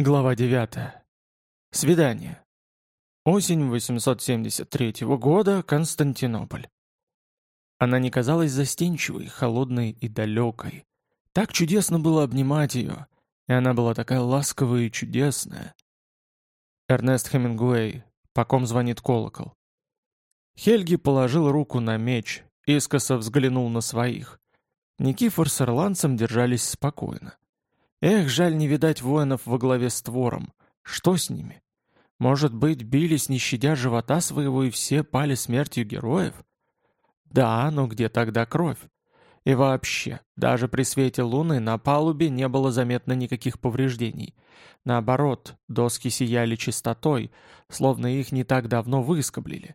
Глава 9. Свидание. Осень 873 года, Константинополь. Она не казалась застенчивой, холодной и далекой. Так чудесно было обнимать ее, и она была такая ласковая и чудесная. Эрнест Хемингуэй, по ком звонит колокол. Хельги положил руку на меч, искоса взглянул на своих. Никифор с ирландцем держались спокойно. Эх, жаль не видать воинов во главе с твором. Что с ними? Может быть, бились, не щадя живота своего, и все пали смертью героев? Да, но где тогда кровь? И вообще, даже при свете луны на палубе не было заметно никаких повреждений. Наоборот, доски сияли чистотой, словно их не так давно выскоблили.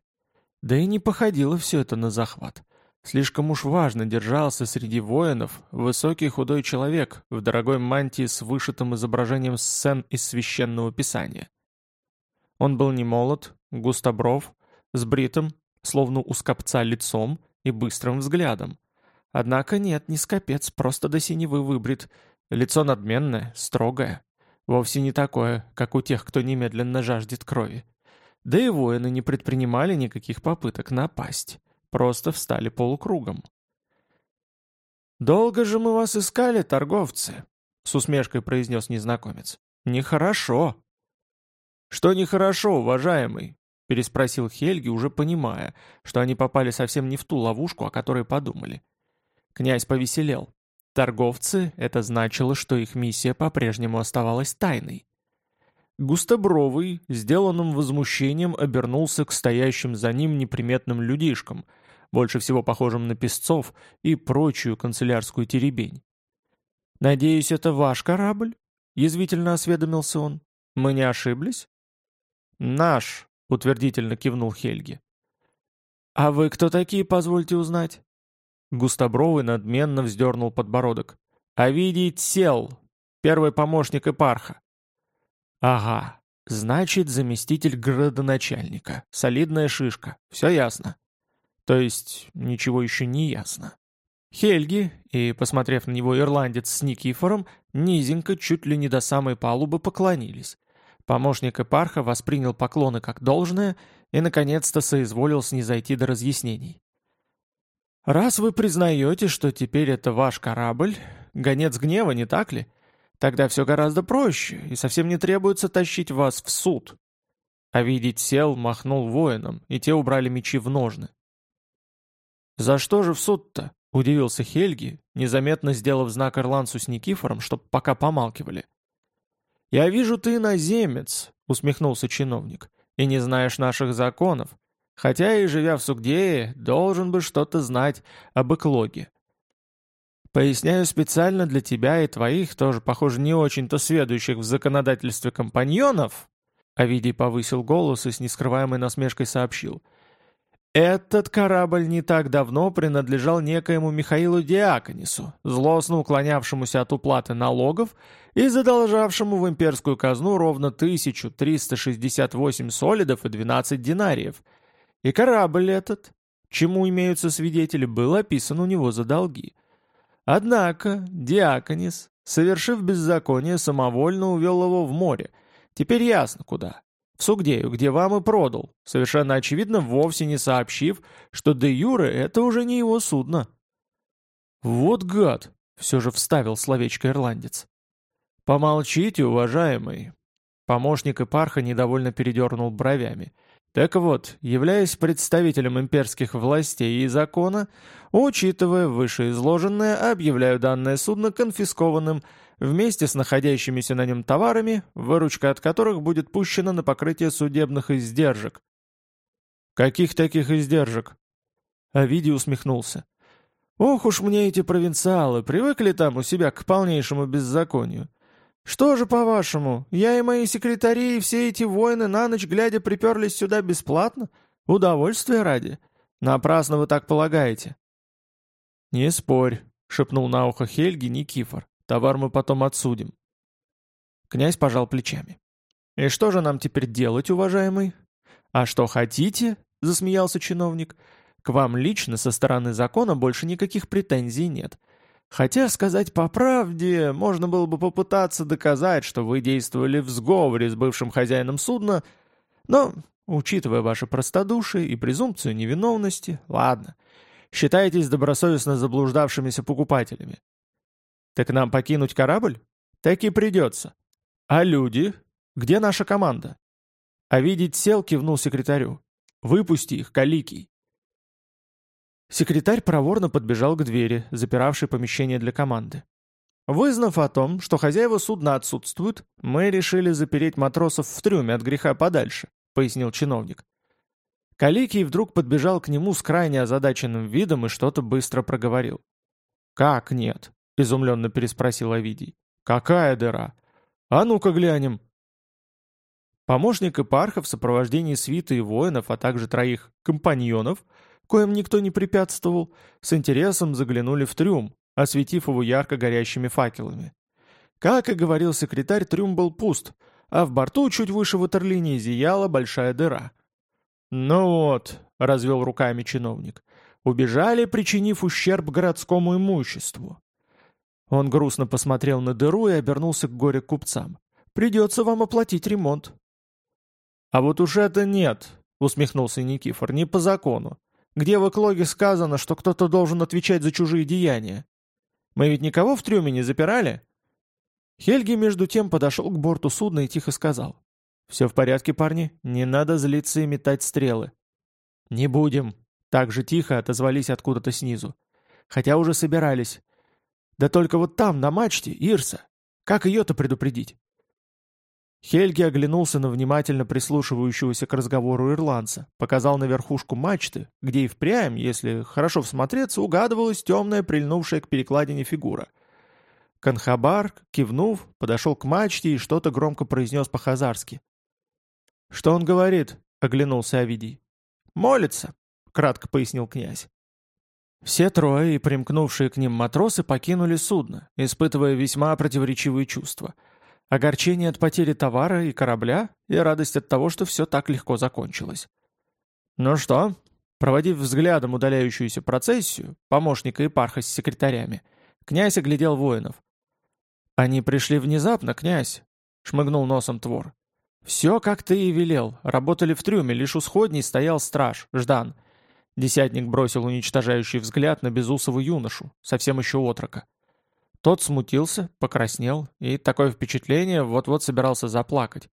Да и не походило все это на захват. Слишком уж важно держался среди воинов высокий худой человек в дорогой мантии с вышитым изображением сцен из священного писания. Он был не молод, густобров, с бритым, словно у скопца лицом и быстрым взглядом. Однако нет, не скопец, просто до синевы выбрит. Лицо надменное, строгое. Вовсе не такое, как у тех, кто немедленно жаждет крови. Да и воины не предпринимали никаких попыток напасть. Просто встали полукругом. «Долго же мы вас искали, торговцы?» — с усмешкой произнес незнакомец. «Нехорошо». «Что нехорошо, уважаемый?» — переспросил Хельги, уже понимая, что они попали совсем не в ту ловушку, о которой подумали. Князь повеселел. Торговцы — это значило, что их миссия по-прежнему оставалась тайной. Густобровый, сделанным возмущением, обернулся к стоящим за ним неприметным людишкам — больше всего похожим на песцов и прочую канцелярскую теребень. «Надеюсь, это ваш корабль?» — язвительно осведомился он. «Мы не ошиблись?» «Наш», — утвердительно кивнул Хельги. «А вы кто такие, позвольте узнать?» Густобровый надменно вздернул подбородок. «Овидий сел, первый помощник Эпарха». «Ага, значит, заместитель градоначальника. Солидная шишка. Все ясно». То есть, ничего еще не ясно. Хельги, и, посмотрев на него ирландец с Никифором, низенько, чуть ли не до самой палубы поклонились. Помощник Эпарха воспринял поклоны как должное и, наконец-то, соизволил снизойти до разъяснений. «Раз вы признаете, что теперь это ваш корабль, гонец гнева, не так ли? Тогда все гораздо проще, и совсем не требуется тащить вас в суд». А видеть сел, махнул воинам, и те убрали мечи в ножны. «За что же в суд-то?» — удивился Хельги, незаметно сделав знак ирландцу с Никифором, чтоб пока помалкивали. «Я вижу, ты наземец», — усмехнулся чиновник, — «и не знаешь наших законов, хотя и, живя в Сугдее, должен бы что-то знать об эклоге. Поясняю специально для тебя и твоих, тоже, похоже, не очень-то сведущих в законодательстве компаньонов», Овидий повысил голос и с нескрываемой насмешкой сообщил — этот корабль не так давно принадлежал некоему Михаилу Диаконису, злостно уклонявшемуся от уплаты налогов и задолжавшему в имперскую казну ровно 1368 солидов и 12 динариев. И корабль этот, чему имеются свидетели, был описан у него за долги. Однако Диаконис, совершив беззаконие, самовольно увел его в море. Теперь ясно куда. В Сугдею, где вам и продал, совершенно очевидно, вовсе не сообщив, что де Юре это уже не его судно. «Вот гад!» — все же вставил словечко ирландец. «Помолчите, уважаемый!» Помощник Ипарха недовольно передернул бровями. Так вот, являясь представителем имперских властей и закона, учитывая вышеизложенное, объявляю данное судно конфискованным вместе с находящимися на нем товарами, выручка от которых будет пущена на покрытие судебных издержек. «Каких таких издержек?» Овидий усмехнулся. «Ох уж мне эти провинциалы, привыкли там у себя к полнейшему беззаконию. «Что же, по-вашему, я и мои секретари и все эти воины на ночь глядя приперлись сюда бесплатно? Удовольствие ради? Напрасно вы так полагаете». «Не спорь», — шепнул на ухо Хельги Никифор. «Товар мы потом отсудим». Князь пожал плечами. «И что же нам теперь делать, уважаемый?» «А что хотите?» — засмеялся чиновник. «К вам лично со стороны закона больше никаких претензий нет. Хотя, сказать по правде, можно было бы попытаться доказать, что вы действовали в сговоре с бывшим хозяином судна, но, учитывая ваше простодушие и презумпцию невиновности, ладно, считаетесь добросовестно заблуждавшимися покупателями. Так нам покинуть корабль? Так и придется. А люди? Где наша команда? А видеть сел кивнул секретарю. Выпусти их, Каликий. Секретарь проворно подбежал к двери, запиравшей помещение для команды. Вызнав о том, что хозяева судна отсутствуют, мы решили запереть матросов в трюме от греха подальше, пояснил чиновник. Каликий вдруг подбежал к нему с крайне озадаченным видом и что-то быстро проговорил. «Как нет?» — изумленно переспросил Овидий. «Какая дыра? А ну-ка глянем!» Помощник Ипарха в сопровождении свиты и воинов, а также троих компаньонов — коим никто не препятствовал, с интересом заглянули в трюм, осветив его ярко горящими факелами. Как и говорил секретарь, трюм был пуст, а в борту чуть выше ватерлинии зияла большая дыра. «Ну вот», — развел руками чиновник, — «убежали, причинив ущерб городскому имуществу». Он грустно посмотрел на дыру и обернулся к горе-купцам. «Придется вам оплатить ремонт». «А вот уж это нет», — усмехнулся Никифор, — «не по закону где в эклоге сказано, что кто-то должен отвечать за чужие деяния. Мы ведь никого в трюме не запирали?» Хельги между тем подошел к борту судна и тихо сказал. «Все в порядке, парни, не надо злиться и метать стрелы». «Не будем», — так же тихо отозвались откуда-то снизу. «Хотя уже собирались. Да только вот там, на мачте, Ирса. Как ее-то предупредить?» Хельги оглянулся на внимательно прислушивающегося к разговору ирландца, показал на верхушку мачты, где и впрямь, если хорошо всмотреться, угадывалась темная, прильнувшая к перекладине фигура. Канхабар, кивнув, подошел к мачте и что-то громко произнес по-хазарски. «Что он говорит?» — оглянулся Авидий. «Молится», — кратко пояснил князь. Все трое и примкнувшие к ним матросы покинули судно, испытывая весьма противоречивые чувства — Огорчение от потери товара и корабля, и радость от того, что все так легко закончилось. «Ну что?» Проводив взглядом удаляющуюся процессию, помощника Ипарха с секретарями, князь оглядел воинов. «Они пришли внезапно, князь», — шмыгнул носом Твор. «Все, как ты и велел. Работали в трюме, лишь у сходней стоял страж, Ждан». Десятник бросил уничтожающий взгляд на безусого юношу, совсем еще отрока. Тот смутился, покраснел, и такое впечатление вот-вот собирался заплакать.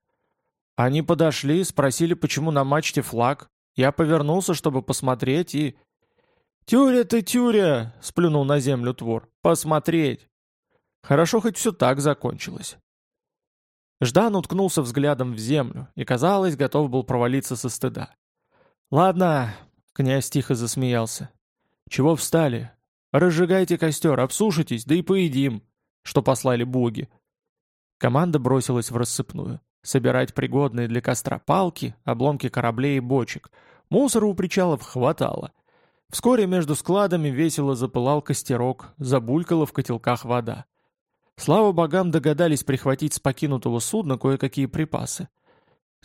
Они подошли, спросили, почему на мачте флаг. Я повернулся, чтобы посмотреть, и... «Тюря ты, тюря!» — сплюнул на землю твор. «Посмотреть!» Хорошо, хоть все так закончилось. Ждан уткнулся взглядом в землю и, казалось, готов был провалиться со стыда. «Ладно», — князь тихо засмеялся. «Чего встали? Разжигайте костер, обсушитесь, да и поедим, что послали боги. Команда бросилась в рассыпную. Собирать пригодные для костра палки, обломки кораблей и бочек. Мусора у причалов хватало. Вскоре между складами весело запылал костерок, забулькала в котелках вода. Слава богам догадались прихватить с покинутого судна кое-какие припасы.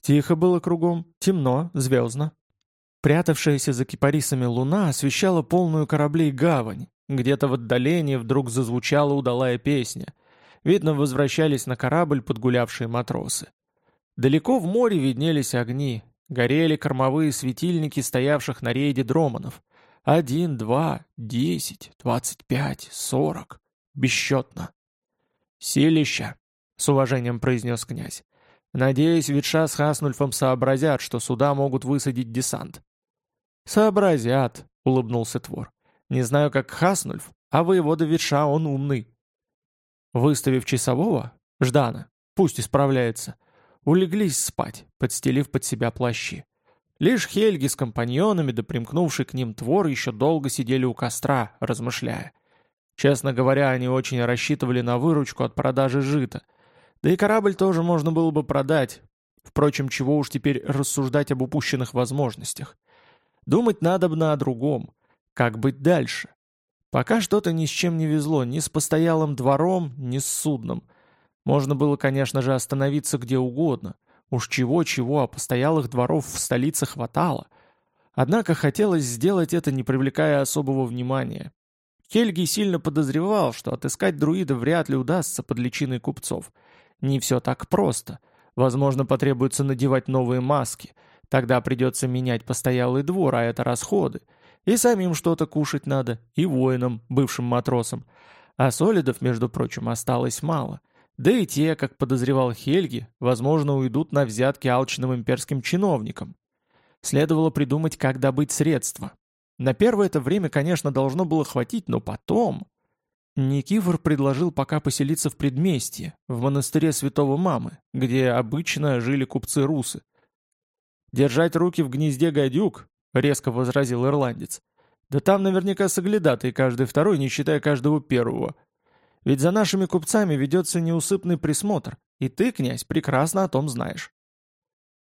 Тихо было кругом, темно, звездно. Прятавшаяся за кипарисами луна освещала полную кораблей гавань, где-то в отдалении вдруг зазвучала удалая песня. Видно, возвращались на корабль подгулявшие матросы. Далеко в море виднелись огни, горели кормовые светильники стоявших на рейде дроманов. Один, два, десять, двадцать пять, сорок. Бесчетно. «Силища», — с уважением произнес князь. «Надеюсь, Ветша с Хаснульфом сообразят, что сюда могут высадить десант». «Сообразят», — улыбнулся Твор. Не знаю, как Хаснульф, а воевода Ветша он умный. Выставив часового, Ждана, пусть исправляется, улеглись спать, подстелив под себя плащи. Лишь Хельги с компаньонами, да примкнувший к ним твор, еще долго сидели у костра, размышляя. Честно говоря, они очень рассчитывали на выручку от продажи жита. Да и корабль тоже можно было бы продать. Впрочем, чего уж теперь рассуждать об упущенных возможностях. Думать надо бы о другом. Как быть дальше? Пока что-то ни с чем не везло, ни с постоялым двором, ни с судном. Можно было, конечно же, остановиться где угодно. Уж чего-чего, а постоялых дворов в столице хватало. Однако хотелось сделать это, не привлекая особого внимания. Хельги сильно подозревал, что отыскать друида вряд ли удастся под личиной купцов. Не все так просто. Возможно, потребуется надевать новые маски. Тогда придется менять постоялый двор, а это расходы. И самим что-то кушать надо, и воинам, бывшим матросам. А солидов, между прочим, осталось мало. Да и те, как подозревал Хельги, возможно, уйдут на взятки алчным имперским чиновникам. Следовало придумать, как добыть средства. На первое это время, конечно, должно было хватить, но потом... Никифор предложил пока поселиться в предместье, в монастыре святого Мамы, где обычно жили купцы-русы. «Держать руки в гнезде гадюк», — резко возразил ирландец. «Да там наверняка соглядатый каждый второй, не считая каждого первого. Ведь за нашими купцами ведется неусыпный присмотр, и ты, князь, прекрасно о том знаешь».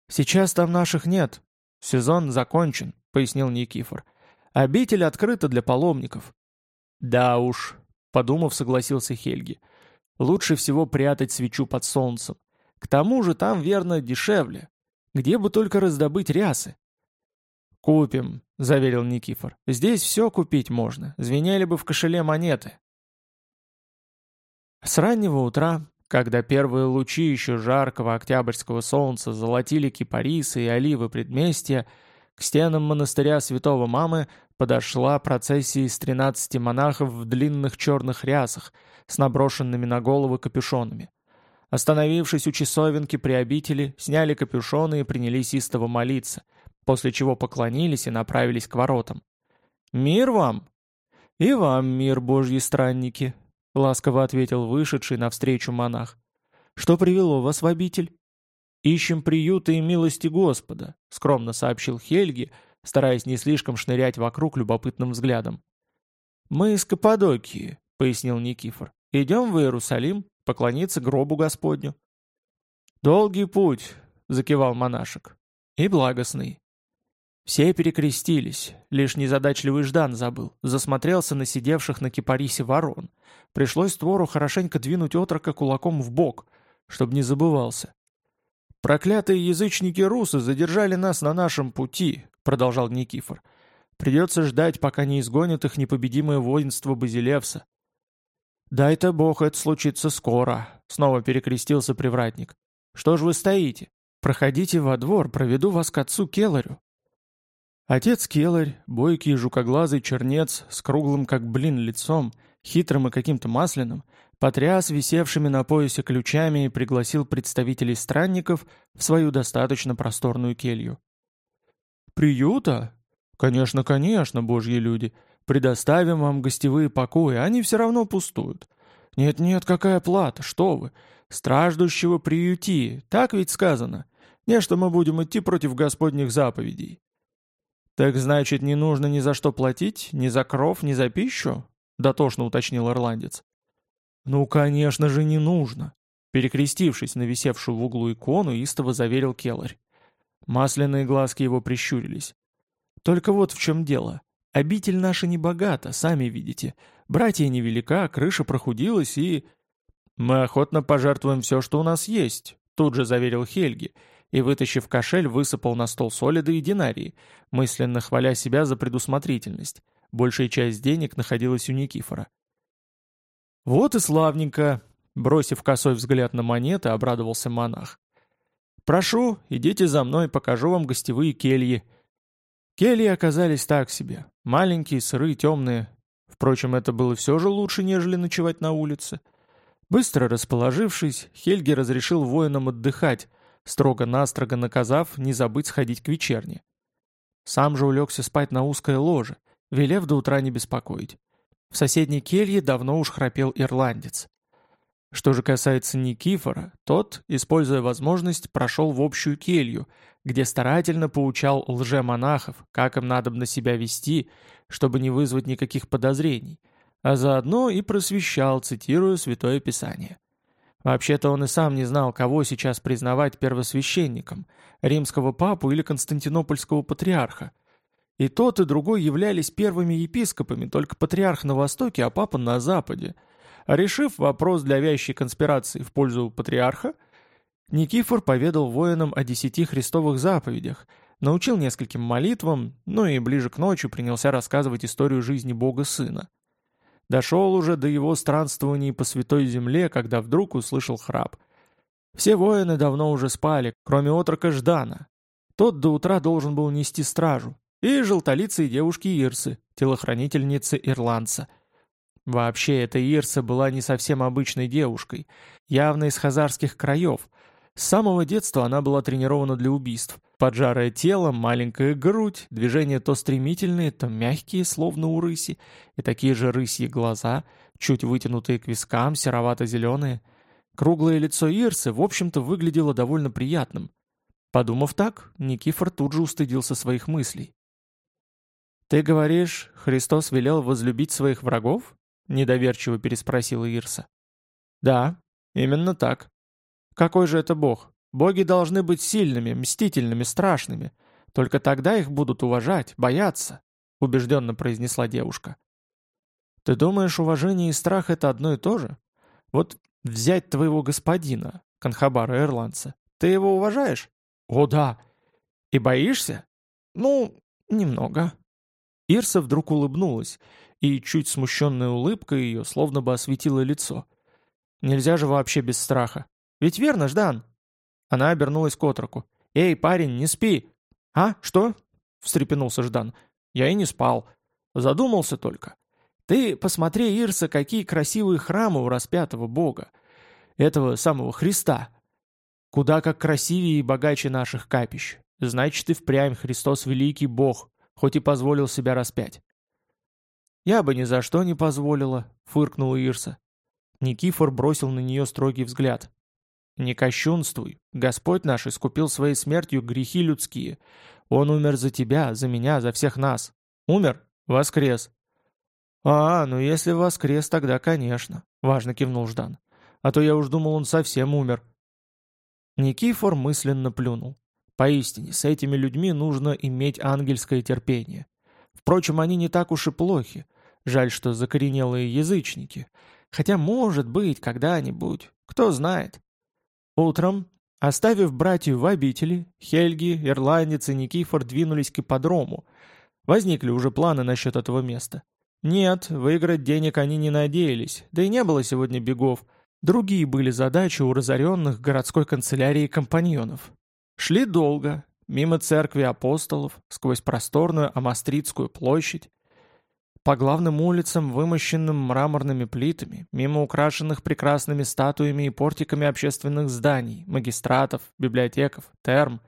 «Сейчас там наших нет. Сезон закончен», — пояснил Никифор. «Обитель открыта для паломников». «Да уж», Подумав, согласился Хельги. Лучше всего прятать свечу под солнцем. К тому же там, верно, дешевле. Где бы только раздобыть рясы. «Купим», — заверил Никифор. «Здесь все купить можно. Звенели бы в кошеле монеты». С раннего утра, когда первые лучи еще жаркого октябрьского солнца золотили кипарисы и оливы предместья, к стенам монастыря святого Мамы подошла процессия из 13 монахов в длинных черных рясах с наброшенными на головы капюшонами. Остановившись у часовенки при обители, сняли капюшоны и принялись истово молиться, после чего поклонились и направились к воротам. «Мир вам!» «И вам мир, божьи странники!» — ласково ответил вышедший навстречу монах. «Что привело вас в обитель?» «Ищем приюта и милости Господа», — скромно сообщил Хельги, стараясь не слишком шнырять вокруг любопытным взглядом. «Мы из Каппадокии», — пояснил Никифор. «Идем в Иерусалим, поклониться гробу Господню». «Долгий путь», — закивал монашек. «И благостный». Все перекрестились, лишь незадачливый Ждан забыл, засмотрелся на сидевших на кипарисе ворон. Пришлось твору хорошенько двинуть отрока кулаком в бок, чтобы не забывался. «Проклятые язычники-русы задержали нас на нашем пути», — продолжал Никифор. «Придется ждать, пока не изгонят их непобедимое воинство Базилевса». «Дай-то бог это случится скоро», — снова перекрестился привратник. «Что ж вы стоите? Проходите во двор, проведу вас к отцу Келарю». Отец Келарь, бойкий жукоглазый чернец с круглым как блин лицом, хитрым и каким-то масляным, потряс висевшими на поясе ключами и пригласил представителей странников в свою достаточно просторную келью. «Приюта? Конечно, конечно, божьи люди. Предоставим вам гостевые покои, они все равно пустуют. Нет-нет, какая плата, что вы. Страждущего приюти, так ведь сказано. Не, что мы будем идти против господних заповедей». «Так значит, не нужно ни за что платить, ни за кров, ни за пищу?» — дотошно уточнил ирландец. «Ну, конечно же, не нужно!» Перекрестившись на висевшую в углу икону, истово заверил Келларь. Масляные глазки его прищурились. «Только вот в чем дело. Обитель наша не богата, сами видите. Братья невелика, крыша прохудилась и...» «Мы охотно пожертвуем все, что у нас есть», — тут же заверил Хельги, и, вытащив кошель, высыпал на стол солиды и динарии, мысленно хваля себя за предусмотрительность. Большая часть денег находилась у Никифора. «Вот и славненько!» — бросив косой взгляд на монеты, обрадовался монах. «Прошу, идите за мной, покажу вам гостевые кельи». Кельи оказались так себе. Маленькие, сырые, темные. Впрочем, это было все же лучше, нежели ночевать на улице. Быстро расположившись, Хельги разрешил воинам отдыхать, строго-настрого наказав не забыть сходить к вечерне. Сам же улегся спать на узкое ложе, велев до утра не беспокоить. В соседней келье давно уж храпел ирландец. Что же касается Никифора, тот, используя возможность, прошел в общую келью, где старательно поучал лже-монахов, как им надо на себя вести, чтобы не вызвать никаких подозрений, а заодно и просвещал, цитируя Святое Писание. Вообще-то он и сам не знал, кого сейчас признавать первосвященником – римского папу или константинопольского патриарха – и тот, и другой являлись первыми епископами, только патриарх на востоке, а папа на западе. Решив вопрос для вящей конспирации в пользу патриарха, Никифор поведал воинам о десяти христовых заповедях, научил нескольким молитвам, ну и ближе к ночи принялся рассказывать историю жизни Бога Сына. Дошел уже до его странствований по святой земле, когда вдруг услышал храп. Все воины давно уже спали, кроме отрока Ждана. Тот до утра должен был нести стражу. И желтолицей девушки Ирсы, телохранительницы ирландца. Вообще, эта Ирса была не совсем обычной девушкой, явно из хазарских краев. С самого детства она была тренирована для убийств. Поджарое тело, маленькая грудь, движения то стремительные, то мягкие, словно у рыси, и такие же рысьи глаза, чуть вытянутые к вискам, серовато-зеленые. Круглое лицо Ирсы, в общем-то, выглядело довольно приятным. Подумав так, Никифор тут же устыдился своих мыслей. «Ты говоришь, Христос велел возлюбить своих врагов?» — недоверчиво переспросила Ирса. «Да, именно так. Какой же это бог? Боги должны быть сильными, мстительными, страшными. Только тогда их будут уважать, бояться», — убежденно произнесла девушка. «Ты думаешь, уважение и страх — это одно и то же? Вот взять твоего господина, Канхабара Ирландца, ты его уважаешь?» «О, да!» «И боишься?» «Ну, немного». Ирса вдруг улыбнулась, и чуть смущенная улыбка ее словно бы осветила лицо. «Нельзя же вообще без страха. Ведь верно, Ждан?» Она обернулась к отроку. «Эй, парень, не спи!» «А, что?» — встрепенулся Ждан. «Я и не спал. Задумался только. Ты посмотри, Ирса, какие красивые храмы у распятого Бога. Этого самого Христа. Куда как красивее и богаче наших капищ. Значит, и впрямь Христос великий Бог, хоть и позволил себя распять». «Я бы ни за что не позволила», — фыркнула Ирса. Никифор бросил на нее строгий взгляд. «Не кощунствуй. Господь наш искупил своей смертью грехи людские. Он умер за тебя, за меня, за всех нас. Умер? Воскрес». «А, ну если воскрес, тогда конечно», — важно кивнул Ждан. «А то я уж думал, он совсем умер». Никифор мысленно плюнул. Поистине, с этими людьми нужно иметь ангельское терпение. Впрочем, они не так уж и плохи. Жаль, что закоренелые язычники. Хотя, может быть, когда-нибудь, кто знает. Утром, оставив братью в обители, Хельги, Ирландец и Никифор двинулись к ипподрому. Возникли уже планы насчет этого места. Нет, выиграть денег они не надеялись, да и не было сегодня бегов. Другие были задачи у разоренных городской канцелярии компаньонов. Шли долго, мимо церкви апостолов, сквозь просторную Амастридскую площадь, по главным улицам, вымощенным мраморными плитами, мимо украшенных прекрасными статуями и портиками общественных зданий, магистратов, библиотеков, терм.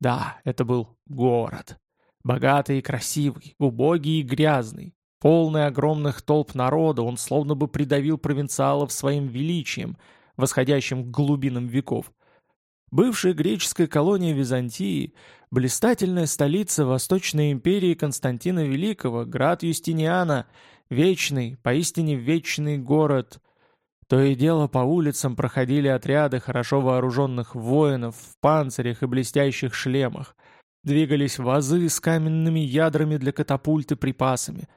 Да, это был город. Богатый и красивый, убогий и грязный. Полный огромных толп народа, он словно бы придавил провинциалов своим величием, восходящим к глубинам веков. Бывшая греческая колония Византии, блистательная столица Восточной империи Константина Великого, град Юстиниана, вечный, поистине вечный город. То и дело по улицам проходили отряды хорошо вооруженных воинов в панцирях и блестящих шлемах. Двигались вазы с каменными ядрами для катапульты припасами.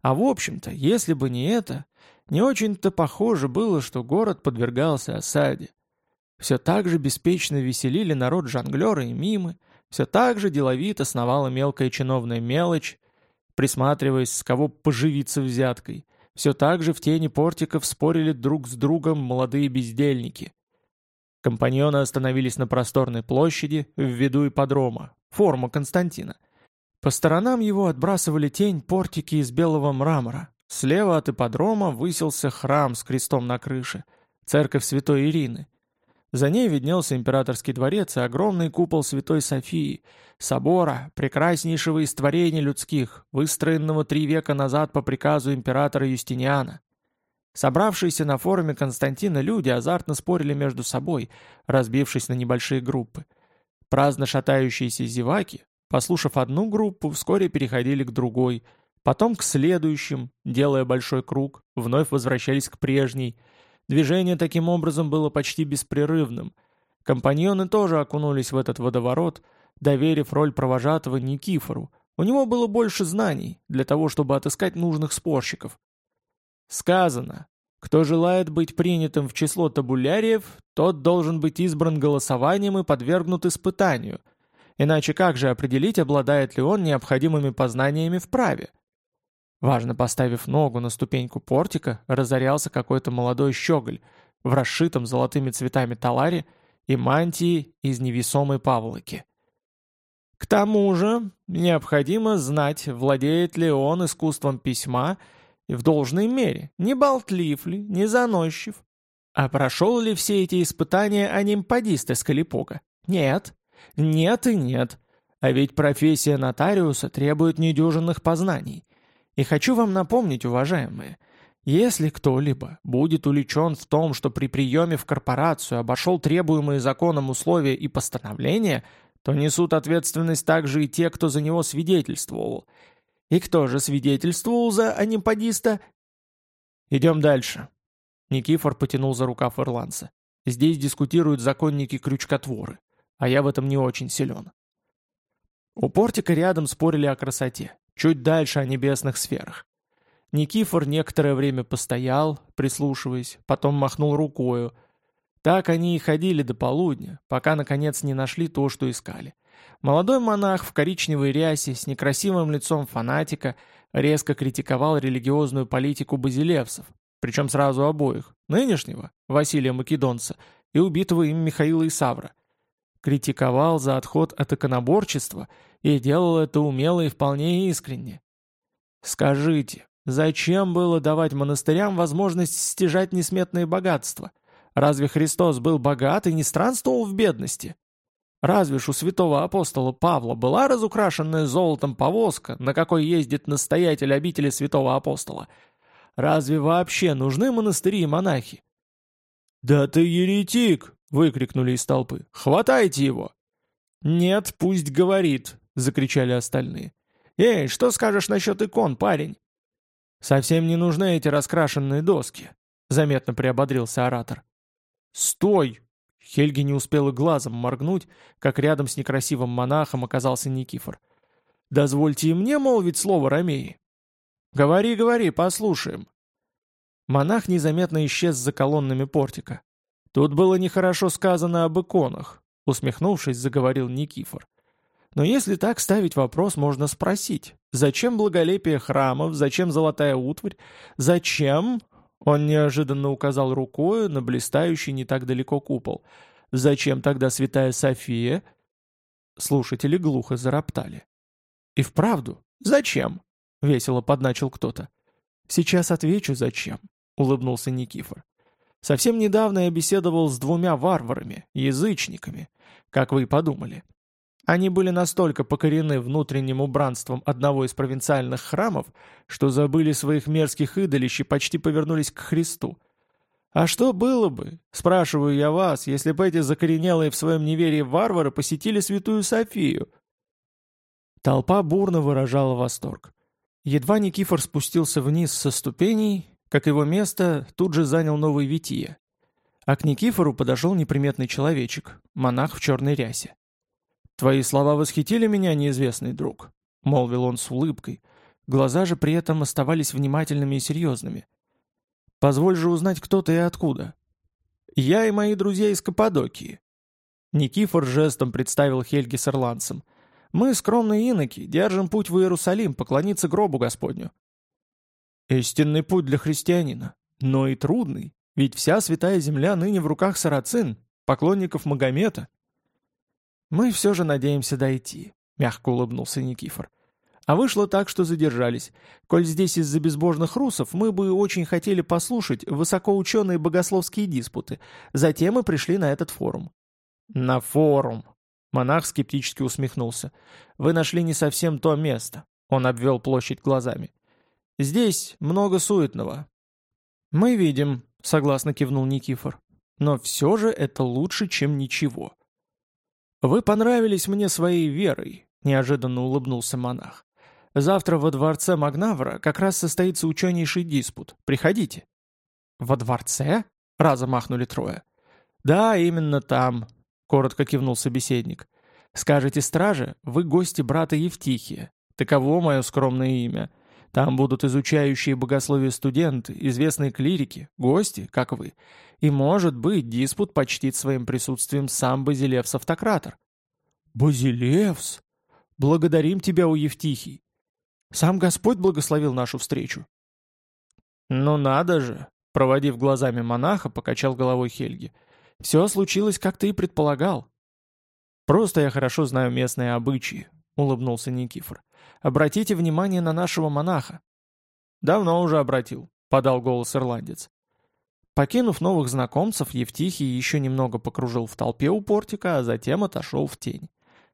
А в общем-то, если бы не это, не очень-то похоже было, что город подвергался осаде. Все так же беспечно веселили народ жонглеры и мимы, все так же деловито сновала мелкая чиновная мелочь, присматриваясь, с кого поживиться взяткой. Все так же в тени портиков спорили друг с другом молодые бездельники. Компаньоны остановились на просторной площади в виду ипподрома, форма Константина. По сторонам его отбрасывали тень портики из белого мрамора. Слева от ипподрома высился храм с крестом на крыше, церковь святой Ирины. За ней виднелся императорский дворец и огромный купол Святой Софии, собора, прекраснейшего из творений людских, выстроенного три века назад по приказу императора Юстиниана. Собравшиеся на форуме Константина люди азартно спорили между собой, разбившись на небольшие группы. Праздно шатающиеся зеваки, послушав одну группу, вскоре переходили к другой, потом к следующим, делая большой круг, вновь возвращались к прежней – Движение таким образом было почти беспрерывным. Компаньоны тоже окунулись в этот водоворот, доверив роль провожатого Никифору. У него было больше знаний для того, чтобы отыскать нужных спорщиков. Сказано, кто желает быть принятым в число табуляриев, тот должен быть избран голосованием и подвергнут испытанию. Иначе как же определить, обладает ли он необходимыми познаниями в праве? Важно поставив ногу на ступеньку портика, разорялся какой-то молодой щеголь в расшитом золотыми цветами таларе и мантии из невесомой паволоки. К тому же, необходимо знать, владеет ли он искусством письма и в должной мере, не болтлив ли, не заносчив. А прошел ли все эти испытания анимпадист из Калипога? Нет. Нет и нет. А ведь профессия нотариуса требует недюжинных познаний. И хочу вам напомнить, уважаемые, если кто-либо будет уличен в том, что при приеме в корпорацию обошел требуемые законом условия и постановления, то несут ответственность также и те, кто за него свидетельствовал. И кто же свидетельствовал за анимпадиста? Идем дальше. Никифор потянул за рукав ирландца. Здесь дискутируют законники-крючкотворы, а я в этом не очень силен. У портика рядом спорили о красоте, чуть дальше о небесных сферах. Никифор некоторое время постоял, прислушиваясь, потом махнул рукою. Так они и ходили до полудня, пока наконец не нашли то, что искали. Молодой монах в коричневой рясе с некрасивым лицом фанатика резко критиковал религиозную политику базилевсов, причем сразу обоих, нынешнего, Василия Македонца, и убитого им Михаила Исавра. Критиковал за отход от иконоборчества и делал это умело и вполне искренне. Скажите, Зачем было давать монастырям возможность стяжать несметные богатства? Разве Христос был богат и не странствовал в бедности? Разве ж у святого апостола Павла была разукрашенная золотом повозка, на какой ездит настоятель обители святого апостола? Разве вообще нужны монастыри и монахи? «Да ты еретик!» — выкрикнули из толпы. «Хватайте его!» «Нет, пусть говорит!» — закричали остальные. «Эй, что скажешь насчет икон, парень?» «Совсем не нужны эти раскрашенные доски», — заметно приободрился оратор. «Стой!» Хельги не успел и глазом моргнуть, как рядом с некрасивым монахом оказался Никифор. «Дозвольте и мне молвить слово Ромеи». «Говори, говори, послушаем». Монах незаметно исчез за колоннами портика. «Тут было нехорошо сказано об иконах», — усмехнувшись, заговорил Никифор. Но если так ставить вопрос, можно спросить, зачем благолепие храмов, зачем золотая утварь, зачем, он неожиданно указал рукою на блистающий не так далеко купол, зачем тогда святая София? Слушатели глухо зароптали. И вправду, зачем? Весело подначил кто-то. Сейчас отвечу, зачем, улыбнулся Никифор. Совсем недавно я беседовал с двумя варварами, язычниками, как вы и подумали. Они были настолько покорены внутренним убранством одного из провинциальных храмов, что забыли своих мерзких идолищ и почти повернулись к Христу. А что было бы, спрашиваю я вас, если бы эти закоренелые в своем неверии варвары посетили Святую Софию? Толпа бурно выражала восторг. Едва Никифор спустился вниз со ступеней, как его место тут же занял новый Вития. А к Никифору подошел неприметный человечек, монах в черной рясе. «Твои слова восхитили меня, неизвестный друг», — молвил он с улыбкой. Глаза же при этом оставались внимательными и серьезными. «Позволь же узнать, кто ты и откуда». «Я и мои друзья из Каппадокии». Никифор жестом представил Хельги с ирландцем. «Мы, скромные иноки, держим путь в Иерусалим, поклониться гробу Господню». «Истинный путь для христианина, но и трудный, ведь вся святая земля ныне в руках сарацин, поклонников Магомета». «Мы все же надеемся дойти», — мягко улыбнулся Никифор. «А вышло так, что задержались. Коль здесь из-за безбожных русов, мы бы очень хотели послушать высокоученые богословские диспуты. Затем мы пришли на этот форум». «На форум», — монах скептически усмехнулся. «Вы нашли не совсем то место», — он обвел площадь глазами. «Здесь много суетного». «Мы видим», — согласно кивнул Никифор. «Но все же это лучше, чем ничего». «Вы понравились мне своей верой», — неожиданно улыбнулся монах. «Завтра во дворце Магнавра как раз состоится ученейший диспут. Приходите». «Во дворце?» — разом махнули трое. «Да, именно там», — коротко кивнул собеседник. «Скажете страже, вы гости брата Евтихия. Таково мое скромное имя. Там будут изучающие богословие студенты, известные клирики, гости, как вы. И, может быть, диспут почтит своим присутствием сам Базилевс-автократор. «Базилевс! Благодарим тебя, у Евтихий!» Сам Господь благословил нашу встречу». «Ну надо же!» — проводив глазами монаха, покачал головой Хельги. «Все случилось, как ты и предполагал». «Просто я хорошо знаю местные обычаи», — улыбнулся Никифор. «Обратите внимание на нашего монаха». «Давно уже обратил», — подал голос ирландец. Покинув новых знакомцев, Евтихий еще немного покружил в толпе у портика, а затем отошел в тень.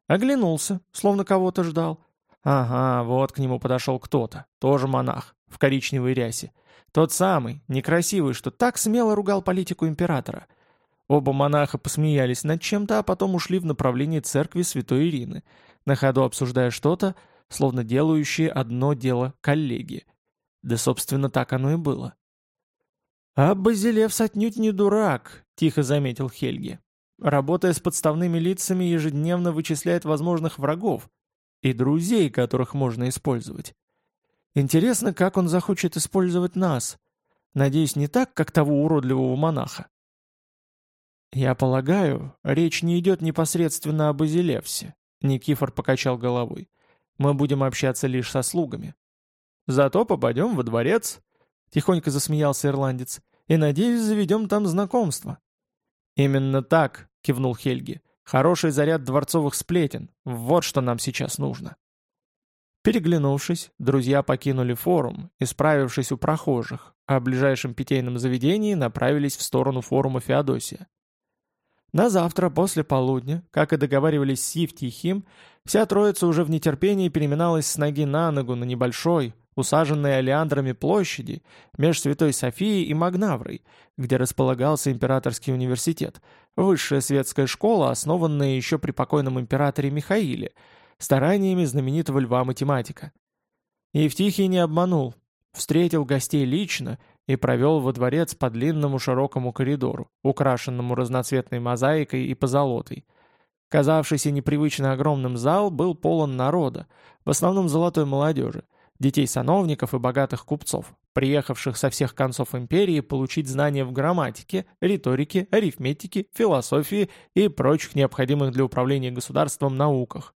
Оглянулся, словно кого-то ждал. Ага, вот к нему подошел кто-то, тоже монах, в коричневой рясе. Тот самый, некрасивый, что так смело ругал политику императора. Оба монаха посмеялись над чем-то, а потом ушли в направлении церкви святой Ирины, на ходу обсуждая что-то, словно делающие одно дело коллеги. Да, собственно, так оно и было. «А Базилевс отнюдь не дурак», — тихо заметил Хельги. «Работая с подставными лицами, ежедневно вычисляет возможных врагов и друзей, которых можно использовать. Интересно, как он захочет использовать нас. Надеюсь, не так, как того уродливого монаха». «Я полагаю, речь не идет непосредственно о Базилевсе», — Никифор покачал головой. «Мы будем общаться лишь со слугами. Зато попадем во дворец», — тихонько засмеялся ирландец. И, надеюсь, заведем там знакомство». «Именно так», — кивнул Хельги. «Хороший заряд дворцовых сплетен. Вот что нам сейчас нужно». Переглянувшись, друзья покинули форум и, справившись у прохожих, а в ближайшем питейном заведении направились в сторону форума Феодосия. На завтра, после полудня, как и договаривались с Евтихим, вся троица уже в нетерпении переминалась с ноги на ногу на небольшой, усаженной олеандрами площади меж Святой Софией и Магнаврой, где располагался императорский университет, высшая светская школа, основанная еще при покойном императоре Михаиле, стараниями знаменитого льва-математика. Евтихий не обманул, встретил гостей лично и провел во дворец по длинному широкому коридору, украшенному разноцветной мозаикой и позолотой. Казавшийся непривычно огромным зал был полон народа, в основном золотой молодежи, детей сановников и богатых купцов, приехавших со всех концов империи получить знания в грамматике, риторике, арифметике, философии и прочих необходимых для управления государством науках.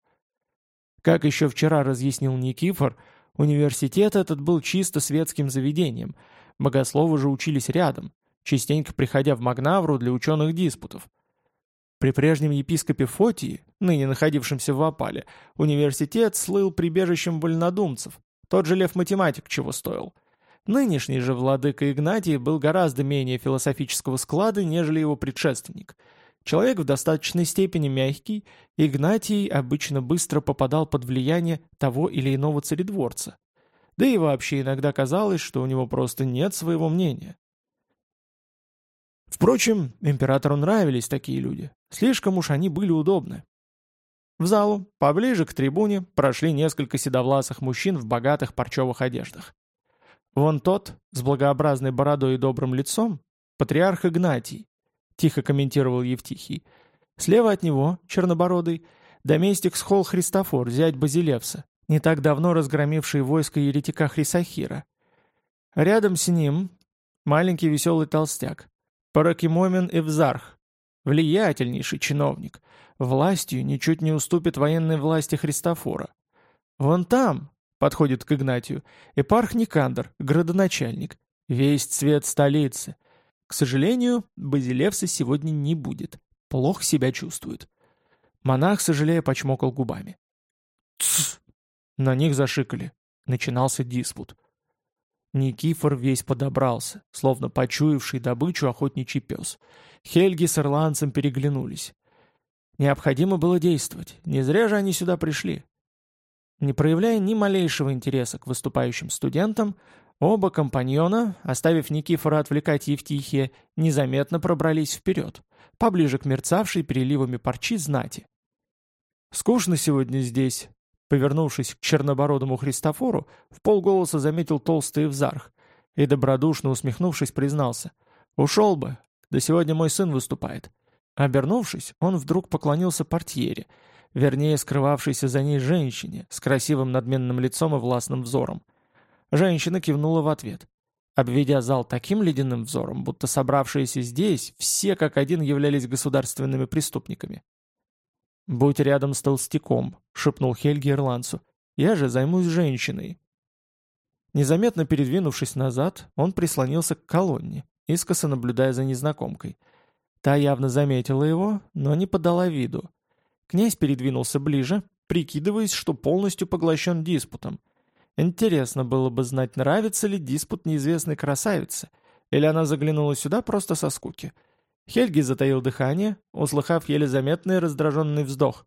Как еще вчера разъяснил Никифор, университет этот был чисто светским заведением, богословы же учились рядом, частенько приходя в Магнавру для ученых диспутов. При прежнем епископе Фотии, ныне находившемся в Апале, университет слыл прибежищем вольнодумцев, тот же Лев-математик чего стоил. Нынешний же владыка Игнатий был гораздо менее философического склада, нежели его предшественник. Человек в достаточной степени мягкий, Игнатий обычно быстро попадал под влияние того или иного царедворца. Да и вообще иногда казалось, что у него просто нет своего мнения. Впрочем, императору нравились такие люди. Слишком уж они были удобны. В залу, поближе к трибуне, прошли несколько седовласых мужчин в богатых парчевых одеждах. Вон тот, с благообразной бородой и добрым лицом, патриарх Игнатий, тихо комментировал Евтихий. Слева от него, чернобородый, доместик Схол Христофор, зять Базилевса, не так давно разгромивший войско еретика Хрисахира. Рядом с ним маленький веселый толстяк, Паракимомен Эвзарх, влиятельнейший чиновник — властью ничуть не уступит военной власти Христофора. Вон там, подходит к Игнатию, эпарх Никандр, градоначальник, весь цвет столицы. К сожалению, Базилевса сегодня не будет, плохо себя чувствует. Монах, сожалея, почмокал губами. Тссс! На них зашикали. Начинался диспут. Никифор весь подобрался, словно почуявший добычу охотничий пес. Хельги с ирландцем переглянулись. Необходимо было действовать, не зря же они сюда пришли. Не проявляя ни малейшего интереса к выступающим студентам, оба компаньона, оставив Никифора отвлекать Евтихия, незаметно пробрались вперед, поближе к мерцавшей переливами парчи знати. «Скучно сегодня здесь», — повернувшись к чернобородому Христофору, в полголоса заметил толстый Взарх и, добродушно усмехнувшись, признался. «Ушел бы, да сегодня мой сын выступает. Обернувшись, он вдруг поклонился портьере, вернее, скрывавшейся за ней женщине с красивым надменным лицом и властным взором. Женщина кивнула в ответ. Обведя зал таким ледяным взором, будто собравшиеся здесь все как один являлись государственными преступниками. «Будь рядом с толстяком», — шепнул Хельги ирландцу. «Я же займусь женщиной. Незаметно передвинувшись назад, он прислонился к колонне, искоса наблюдая за незнакомкой. Та явно заметила его, но не подала виду. Князь передвинулся ближе, прикидываясь, что полностью поглощен диспутом. Интересно было бы знать, нравится ли диспут неизвестной красавице, или она заглянула сюда просто со скуки. Хельги затаил дыхание, услыхав еле заметный раздраженный вздох.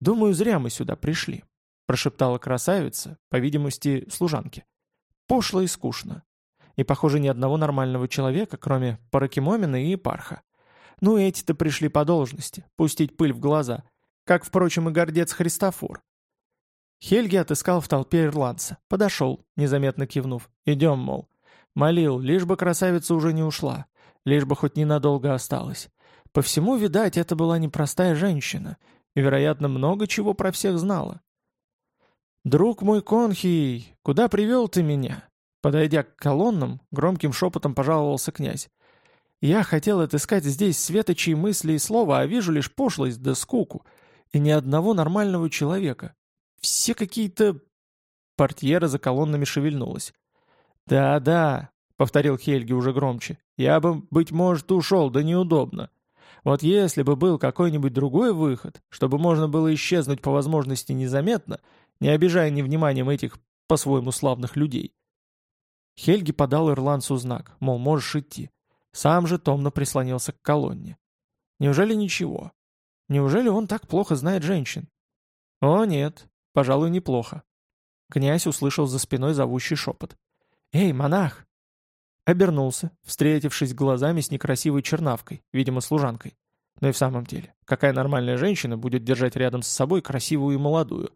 «Думаю, зря мы сюда пришли», — прошептала красавица, по видимости, служанки. «Пошло и скучно. И, похоже, ни одного нормального человека, кроме Паракимомина и Парха. Ну, эти-то пришли по должности, пустить пыль в глаза, как, впрочем, и гордец Христофор. Хельги отыскал в толпе ирландца, подошел, незаметно кивнув. «Идем, мол». Молил, лишь бы красавица уже не ушла, лишь бы хоть ненадолго осталась. По всему, видать, это была непростая женщина, и, вероятно, много чего про всех знала. «Друг мой Конхий, куда привел ты меня?» Подойдя к колоннам, громким шепотом пожаловался князь. «Я хотел отыскать здесь светочие мысли и слова, а вижу лишь пошлость да скуку, и ни одного нормального человека. Все какие-то...» Портьера за колоннами шевельнулась. «Да-да», — повторил Хельги уже громче, — «я бы, быть может, ушел, да неудобно. Вот если бы был какой-нибудь другой выход, чтобы можно было исчезнуть по возможности незаметно, не обижая невниманием этих по-своему славных людей, Хельги подал ирландцу знак, мол, можешь идти. Сам же томно прислонился к колонне. Неужели ничего? Неужели он так плохо знает женщин? О нет, пожалуй, неплохо. Князь услышал за спиной зовущий шепот. «Эй, монах!» Обернулся, встретившись глазами с некрасивой чернавкой, видимо, служанкой. Но и в самом деле, какая нормальная женщина будет держать рядом с собой красивую и молодую?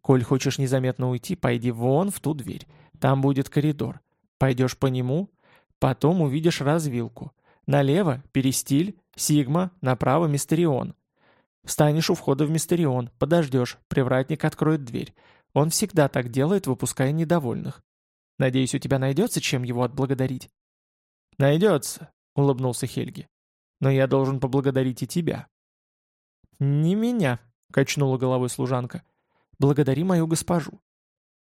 Коль хочешь незаметно уйти, пойди вон в ту дверь. Там будет коридор. Пойдешь по нему, потом увидишь развилку. Налево — перистиль, сигма, направо — мистерион. Встанешь у входа в мистерион, подождешь, привратник откроет дверь. Он всегда так делает, выпуская недовольных. Надеюсь, у тебя найдется, чем его отблагодарить?» «Найдется», — улыбнулся Хельги. «Но я должен поблагодарить и тебя». «Не меня», — качнула головой служанка. «Благодари мою госпожу».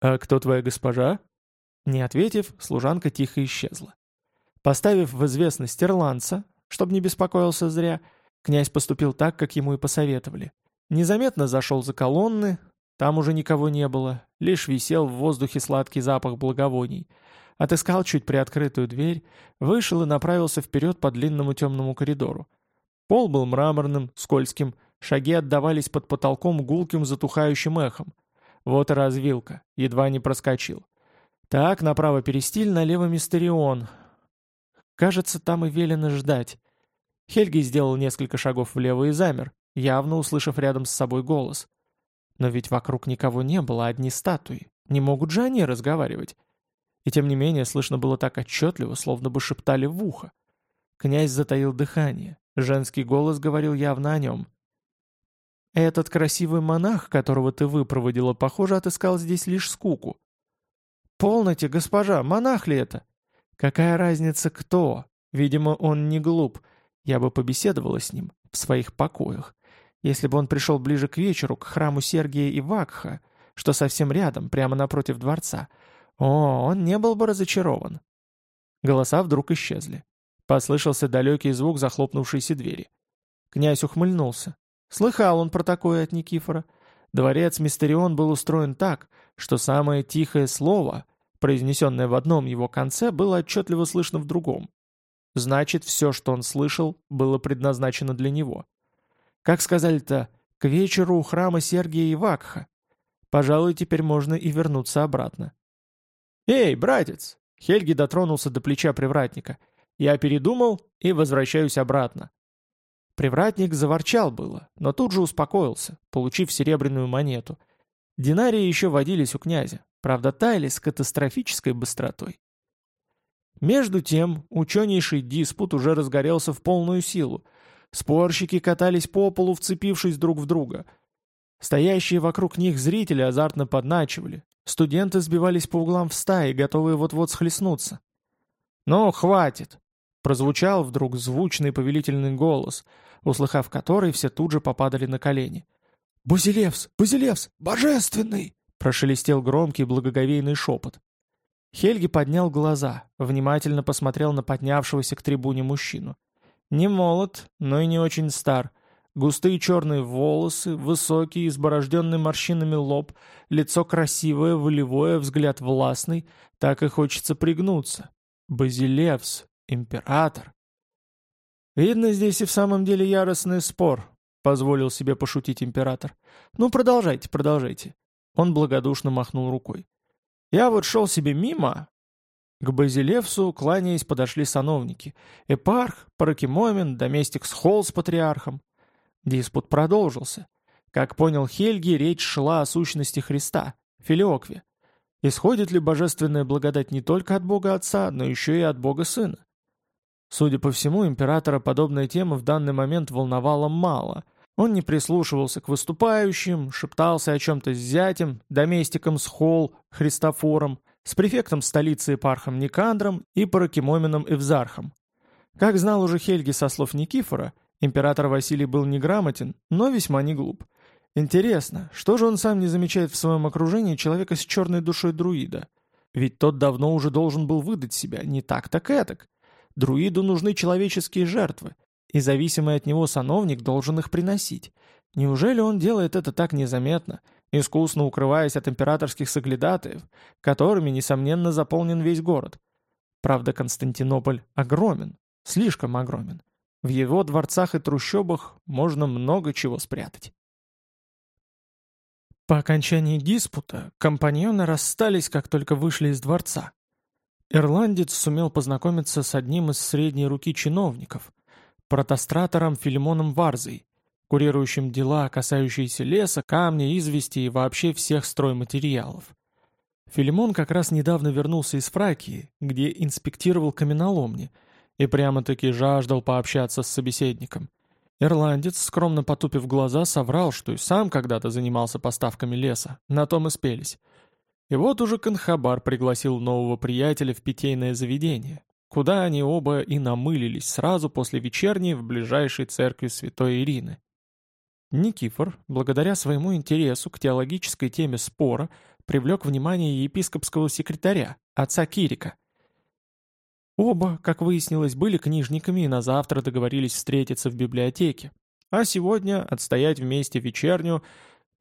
«А кто твоя госпожа?» Не ответив, служанка тихо исчезла. Поставив в известность ирландца, чтобы не беспокоился зря, князь поступил так, как ему и посоветовали. Незаметно зашел за колонны, там уже никого не было, лишь висел в воздухе сладкий запах благовоний. Отыскал чуть приоткрытую дверь, вышел и направился вперед по длинному темному коридору. Пол был мраморным, скользким, шаги отдавались под потолком гулким затухающим эхом. Вот и развилка, едва не проскочил. Так, направо перестиль, налево Мистерион. Кажется, там и велено ждать. Хельги сделал несколько шагов влево и замер, явно услышав рядом с собой голос. Но ведь вокруг никого не было, одни статуи. Не могут же они разговаривать? И тем не менее слышно было так отчетливо, словно бы шептали в ухо. Князь затаил дыхание. Женский голос говорил явно о нем. «Этот красивый монах, которого ты выпроводила, похоже, отыскал здесь лишь скуку. «Полноте, госпожа, монах ли это?» «Какая разница, кто? Видимо, он не глуп. Я бы побеседовала с ним в своих покоях. Если бы он пришел ближе к вечеру, к храму Сергия и Вакха, что совсем рядом, прямо напротив дворца, о, он не был бы разочарован». Голоса вдруг исчезли. Послышался далекий звук захлопнувшейся двери. Князь ухмыльнулся. Слыхал он про такое от Никифора. Дворец Мистерион был устроен так, что самое тихое слово произнесенное в одном его конце, было отчетливо слышно в другом. Значит, все, что он слышал, было предназначено для него. Как сказали-то, к вечеру у храма Сергия и Вакха. Пожалуй, теперь можно и вернуться обратно. «Эй, братец!» Хельги дотронулся до плеча привратника. «Я передумал и возвращаюсь обратно». Привратник заворчал было, но тут же успокоился, получив серебряную монету. Динарии еще водились у князя, Правда, таяли с катастрофической быстротой. Между тем, ученейший диспут уже разгорелся в полную силу. Спорщики катались по полу, вцепившись друг в друга. Стоящие вокруг них зрители азартно подначивали. Студенты сбивались по углам в стаи, готовые вот-вот схлестнуться. «Ну, хватит!» — прозвучал вдруг звучный повелительный голос, услыхав который, все тут же попадали на колени. «Базилевс! Базилевс! Божественный!» Прошелестел громкий благоговейный шепот. Хельги поднял глаза, внимательно посмотрел на поднявшегося к трибуне мужчину. Не молод, но и не очень стар. Густые черные волосы, высокий, изборожденный морщинами лоб, лицо красивое, волевое, взгляд властный, так и хочется пригнуться. Базилевс, император. «Видно, здесь и в самом деле яростный спор», — позволил себе пошутить император. «Ну, продолжайте, продолжайте». Он благодушно махнул рукой. «Я вот шел себе мимо...» К Базилевсу, кланяясь, подошли сановники. Эпарх, Паракимомен, доместик Схол с патриархом. Диспут продолжился. Как понял Хельги, речь шла о сущности Христа, Филиокве. Исходит ли божественная благодать не только от Бога Отца, но еще и от Бога Сына? Судя по всему, императора подобная тема в данный момент волновала мало, он не прислушивался к выступающим, шептался о чем-то с зятем, доместиком с Холл, Христофором, с префектом столицы Епархом Никандром и Паракимоменом Эвзархом. Как знал уже Хельги со слов Никифора, император Василий был неграмотен, но весьма не глуп. Интересно, что же он сам не замечает в своем окружении человека с черной душой друида? Ведь тот давно уже должен был выдать себя, не так так этак. Друиду нужны человеческие жертвы, и зависимый от него сановник должен их приносить. Неужели он делает это так незаметно, искусно укрываясь от императорских соглядатаев, которыми, несомненно, заполнен весь город? Правда, Константинополь огромен, слишком огромен. В его дворцах и трущобах можно много чего спрятать. По окончании диспута компаньоны расстались, как только вышли из дворца. Ирландец сумел познакомиться с одним из средней руки чиновников – протостратором Филимоном Варзой, курирующим дела, касающиеся леса, камня, извести и вообще всех стройматериалов. Филимон как раз недавно вернулся из Фракии, где инспектировал каменоломни, и прямо-таки жаждал пообщаться с собеседником. Ирландец, скромно потупив глаза, соврал, что и сам когда-то занимался поставками леса, на том и спелись. И вот уже Канхабар пригласил нового приятеля в питейное заведение, куда они оба и намылились сразу после вечерней в ближайшей церкви святой Ирины. Никифор, благодаря своему интересу к теологической теме спора, привлек внимание епископского секретаря, отца Кирика. Оба, как выяснилось, были книжниками и на завтра договорились встретиться в библиотеке, а сегодня отстоять вместе вечерню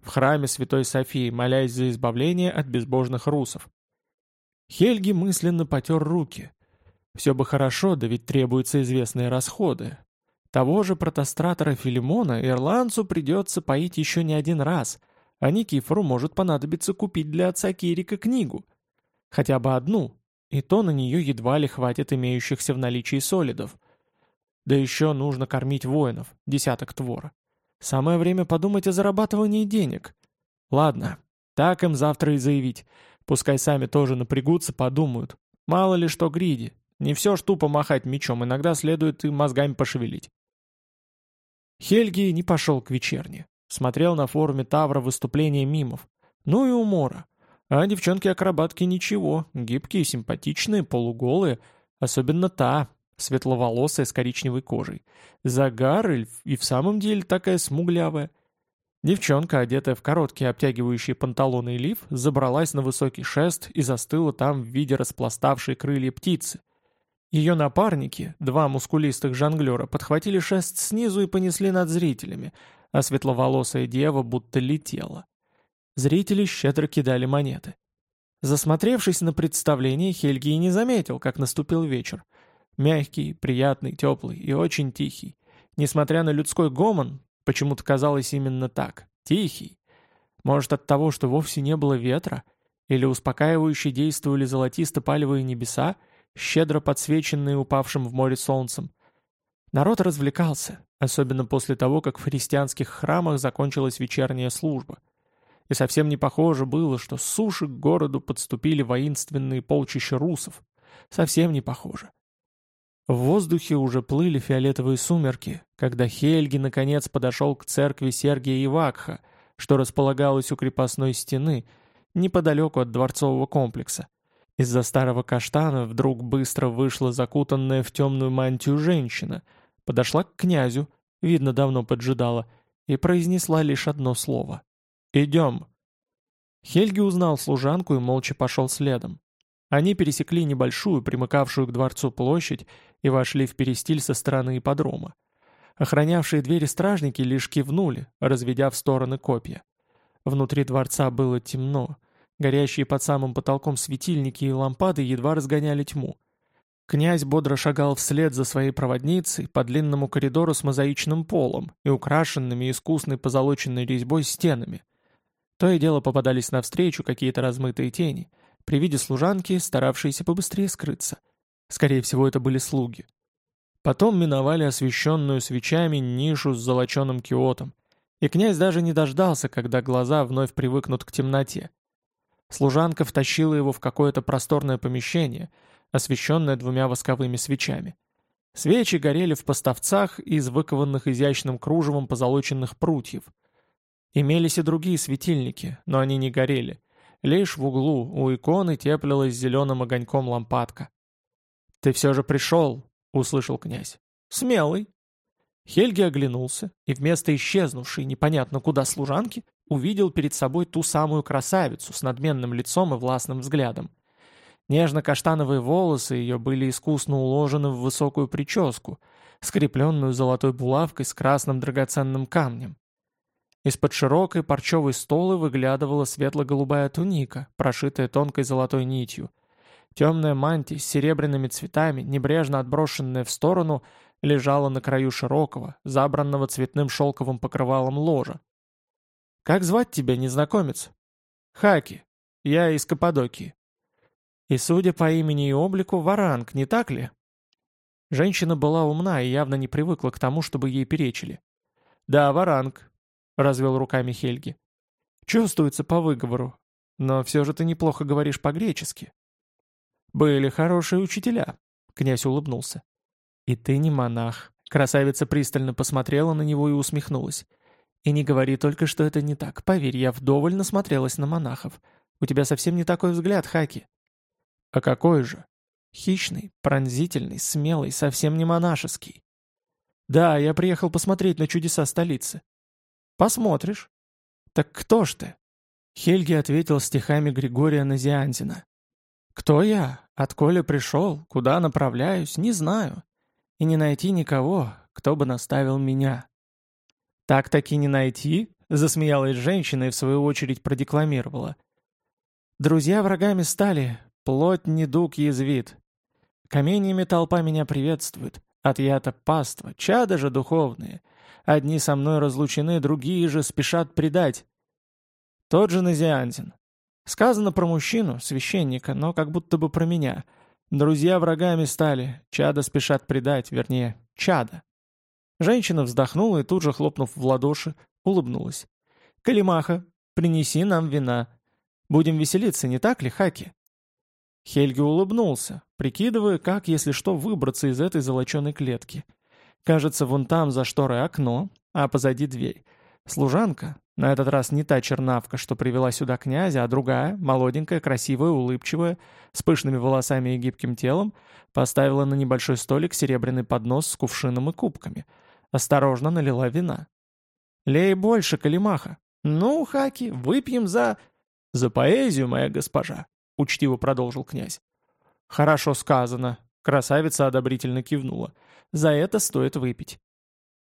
в храме Святой Софии, молясь за избавление от безбожных русов. Хельги мысленно потер руки – все бы хорошо, да ведь требуются известные расходы. Того же протостратора Филимона ирландцу придется поить еще не один раз, а Никифору может понадобиться купить для отца Кирика книгу. Хотя бы одну, и то на нее едва ли хватит имеющихся в наличии солидов. Да еще нужно кормить воинов, десяток твора. Самое время подумать о зарабатывании денег. Ладно, так им завтра и заявить. Пускай сами тоже напрягутся, подумают. Мало ли что гриди, не все ж тупо махать мечом, иногда следует и мозгами пошевелить. Хельги не пошел к вечерне. Смотрел на форуме Тавра выступления мимов. Ну и умора. А девчонки-акробатки ничего, гибкие, симпатичные, полуголые, особенно та, светловолосая с коричневой кожей. Загар и в самом деле такая смуглявая. Девчонка, одетая в короткие обтягивающие панталоны и лиф, забралась на высокий шест и застыла там в виде распластавшей крылья птицы — ее напарники, два мускулистых жонглера, подхватили шест снизу и понесли над зрителями, а светловолосая дева будто летела. Зрители щедро кидали монеты. Засмотревшись на представление, Хельги и не заметил, как наступил вечер. Мягкий, приятный, теплый и очень тихий. Несмотря на людской гомон, почему-то казалось именно так, тихий. Может от того, что вовсе не было ветра? Или успокаивающе действовали золотисто-палевые небеса, щедро подсвеченные упавшим в море солнцем. Народ развлекался, особенно после того, как в христианских храмах закончилась вечерняя служба. И совсем не похоже было, что с суши к городу подступили воинственные полчища русов. Совсем не похоже. В воздухе уже плыли фиолетовые сумерки, когда Хельги наконец подошел к церкви Сергия Ивакха, что располагалась у крепостной стены, неподалеку от дворцового комплекса. Из-за старого каштана вдруг быстро вышла закутанная в темную мантию женщина, подошла к князю, видно, давно поджидала, и произнесла лишь одно слово. «Идем». Хельги узнал служанку и молча пошел следом. Они пересекли небольшую, примыкавшую к дворцу площадь, и вошли в перестиль со стороны ипподрома. Охранявшие двери стражники лишь кивнули, разведя в стороны копья. Внутри дворца было темно. Горящие под самым потолком светильники и лампады едва разгоняли тьму. Князь бодро шагал вслед за своей проводницей по длинному коридору с мозаичным полом и украшенными искусной позолоченной резьбой стенами. То и дело попадались навстречу какие-то размытые тени, при виде служанки, старавшиеся побыстрее скрыться. Скорее всего, это были слуги. Потом миновали освещенную свечами нишу с золоченым киотом, и князь даже не дождался, когда глаза вновь привыкнут к темноте. Служанка втащила его в какое-то просторное помещение, освещенное двумя восковыми свечами. Свечи горели в поставцах из выкованных изящным кружевом позолоченных прутьев. Имелись и другие светильники, но они не горели. Лишь в углу у иконы теплилась зеленым огоньком лампадка. «Ты все же пришел», — услышал князь. «Смелый». Хельги оглянулся и вместо исчезнувшей непонятно куда служанки увидел перед собой ту самую красавицу с надменным лицом и властным взглядом. Нежно-каштановые волосы ее были искусно уложены в высокую прическу, скрепленную золотой булавкой с красным драгоценным камнем. Из-под широкой парчевой столы выглядывала светло-голубая туника, прошитая тонкой золотой нитью — Темная мантия с серебряными цветами, небрежно отброшенная в сторону, лежала на краю широкого, забранного цветным шелковым покрывалом ложа. «Как звать тебя, незнакомец?» «Хаки. Я из Каппадокии». «И судя по имени и облику, Варанг, не так ли?» Женщина была умна и явно не привыкла к тому, чтобы ей перечили. «Да, Варанг», — развел руками Хельги. «Чувствуется по выговору. Но все же ты неплохо говоришь по-гречески». «Были хорошие учителя», — князь улыбнулся. «И ты не монах». Красавица пристально посмотрела на него и усмехнулась. «И не говори только, что это не так. Поверь, я вдоволь насмотрелась на монахов. У тебя совсем не такой взгляд, Хаки». «А какой же?» «Хищный, пронзительный, смелый, совсем не монашеский». «Да, я приехал посмотреть на чудеса столицы». «Посмотришь». «Так кто ж ты?» Хельги ответил стихами Григория Назианзина. «Кто я? Отколе пришел? Куда направляюсь? Не знаю. И не найти никого, кто бы наставил меня». «Так-таки не найти?» — засмеялась женщина и в свою очередь продекламировала. «Друзья врагами стали, плоть недуг язвит. Каменьями толпа меня приветствует, отъята паства, чада же духовные. Одни со мной разлучены, другие же спешат предать». Тот же Назиантин, Сказано про мужчину, священника, но как будто бы про меня. Друзья врагами стали, чада спешат предать, вернее, чада. Женщина вздохнула и тут же, хлопнув в ладоши, улыбнулась. «Калимаха, принеси нам вина. Будем веселиться, не так ли, Хаки?» Хельги улыбнулся, прикидывая, как, если что, выбраться из этой золоченой клетки. Кажется, вон там за шторой окно, а позади дверь. Служанка, на этот раз не та чернавка, что привела сюда князя, а другая, молоденькая, красивая, улыбчивая, с пышными волосами и гибким телом, поставила на небольшой столик серебряный поднос с кувшином и кубками. Осторожно налила вина. «Лей больше, Калимаха. Ну, Хаки, выпьем за...» «За поэзию, моя госпожа», — учтиво продолжил князь. «Хорошо сказано», — красавица одобрительно кивнула. «За это стоит выпить».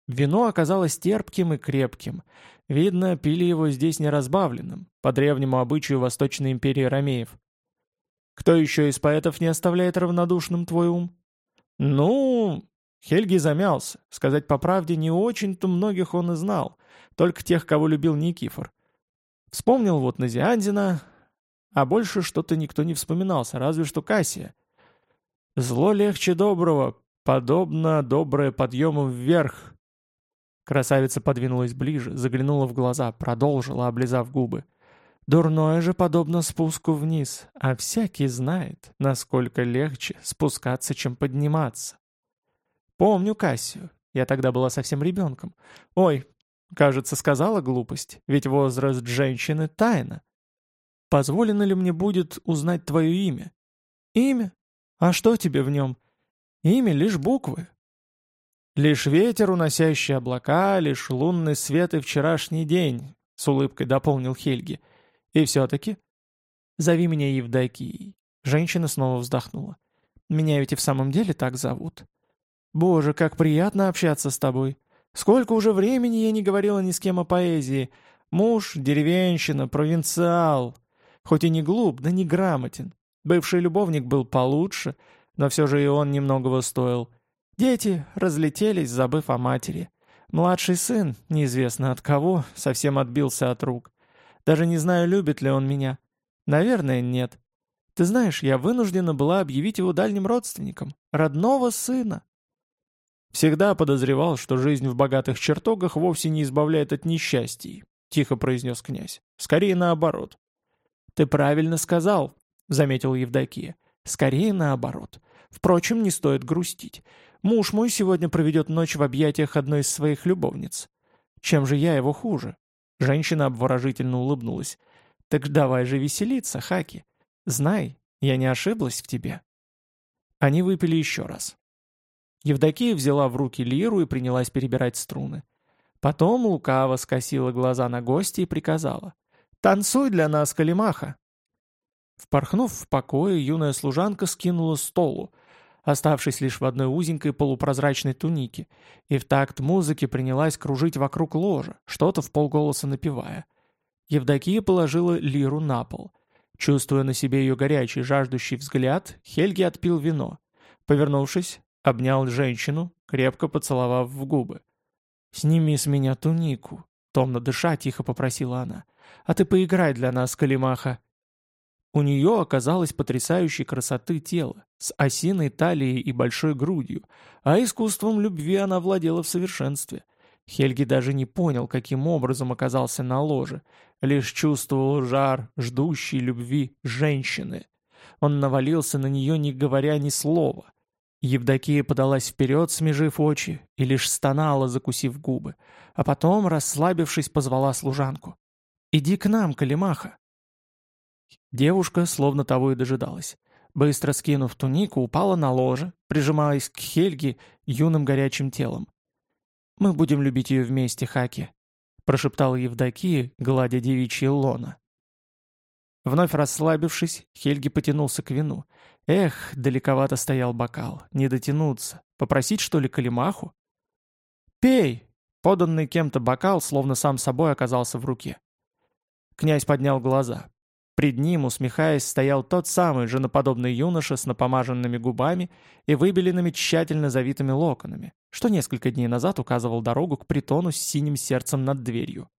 Вино оказалось терпким и крепким. Видно, пили его здесь неразбавленным, по древнему обычаю Восточной империи ромеев. Кто еще из поэтов не оставляет равнодушным твой ум? Ну, Хельги замялся. Сказать по правде, не очень-то многих он и знал. Только тех, кого любил Никифор. Вспомнил вот Назиандина, а больше что-то никто не вспоминался, разве что Кассия. «Зло легче доброго, подобно доброе подъемом вверх», Красавица подвинулась ближе, заглянула в глаза, продолжила, облизав губы. «Дурное же подобно спуску вниз, а всякий знает, насколько легче спускаться, чем подниматься». «Помню Кассию. Я тогда была совсем ребенком. Ой, кажется, сказала глупость, ведь возраст женщины — тайна. Позволено ли мне будет узнать твое имя?» «Имя? А что тебе в нем?» «Имя — лишь буквы, «Лишь ветер, уносящий облака, лишь лунный свет и вчерашний день», — с улыбкой дополнил Хельги. И все-таки? Зови меня Евдокией. Женщина снова вздохнула. Меня ведь и в самом деле так зовут. Боже, как приятно общаться с тобой. Сколько уже времени я не говорила ни с кем о поэзии. Муж, деревенщина, провинциал. Хоть и не глуп, да не грамотен. Бывший любовник был получше, но все же и он немногого стоил. Дети разлетелись, забыв о матери. Младший сын, неизвестно от кого, совсем отбился от рук. Даже не знаю, любит ли он меня. Наверное, нет. Ты знаешь, я вынуждена была объявить его дальним родственником. Родного сына. Всегда подозревал, что жизнь в богатых чертогах вовсе не избавляет от несчастий, тихо произнес князь. Скорее наоборот. Ты правильно сказал, заметил Евдокия. Скорее наоборот. Впрочем, не стоит грустить. Муж мой сегодня проведет ночь в объятиях одной из своих любовниц. Чем же я его хуже? Женщина обворожительно улыбнулась. Так давай же веселиться, Хаки. Знай, я не ошиблась в тебе. Они выпили еще раз. Евдокия взяла в руки лиру и принялась перебирать струны. Потом лукаво скосила глаза на гостя и приказала. «Танцуй для нас, Калимаха!» Впорхнув в покое, юная служанка скинула столу, оставшись лишь в одной узенькой полупрозрачной тунике, и в такт музыки принялась кружить вокруг ложа, что-то в полголоса напевая. Евдокия положила лиру на пол. Чувствуя на себе ее горячий, жаждущий взгляд, Хельги отпил вино. Повернувшись, обнял женщину, крепко поцеловав в губы. «Сними с меня тунику», — томно дыша, тихо попросила она. «А ты поиграй для нас, Калимаха». У нее оказалось потрясающей красоты тело, с осиной талией и большой грудью, а искусством любви она владела в совершенстве. Хельги даже не понял, каким образом оказался на ложе, лишь чувствовал жар ждущей любви женщины. Он навалился на нее, не говоря ни слова. Евдокия подалась вперед, смежив очи, и лишь стонала, закусив губы, а потом, расслабившись, позвала служанку. «Иди к нам, Калимаха!» Девушка словно того и дожидалась. Быстро скинув тунику, упала на ложе, прижимаясь к Хельге юным горячим телом. «Мы будем любить ее вместе, Хаки», — прошептала Евдокия, гладя девичье лона. Вновь расслабившись, Хельги потянулся к вину. Эх, далековато стоял бокал, не дотянуться. Попросить, что ли, калимаху? «Пей!» Поданный кем-то бокал, словно сам собой оказался в руке. Князь поднял глаза. Пред ним, усмехаясь, стоял тот самый женоподобный юноша с напомаженными губами и выбеленными тщательно завитыми локонами, что несколько дней назад указывал дорогу к притону с синим сердцем над дверью.